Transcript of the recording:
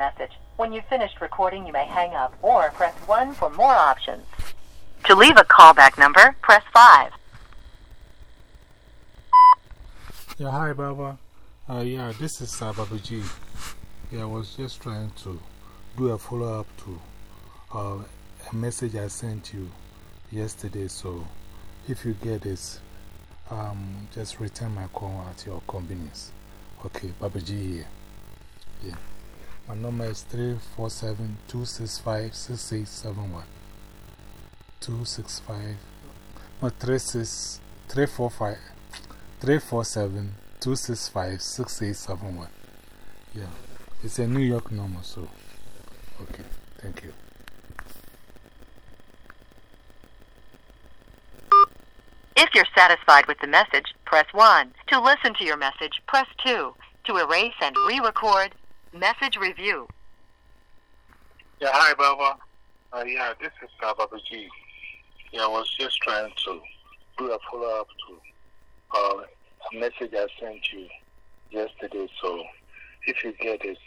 message. When you've finished recording, you may hang up or press 1 for more options. To leave a callback number, press 5. Yeah, hi, Baba. Uh, yeah, this is uh, Baba G. Yeah, I was just trying to do a follow up to uh, a message I sent you yesterday. So if you get this, um, just return my call at your convenience. Okay, Baba G here. Yeah. My number is 347 265 6871. 265 no, 36 345 347 265 6871. Yeah, it's a New York number, so okay, thank you. If you're satisfied with the message, press 1. To listen to your message, press 2. To erase and re record, message review. Yeah, hi, Baba. Uh, yeah, this is uh, Baba G. Yeah, I was just trying to do a follow up to uh, a message I sent you yesterday. So if you get it,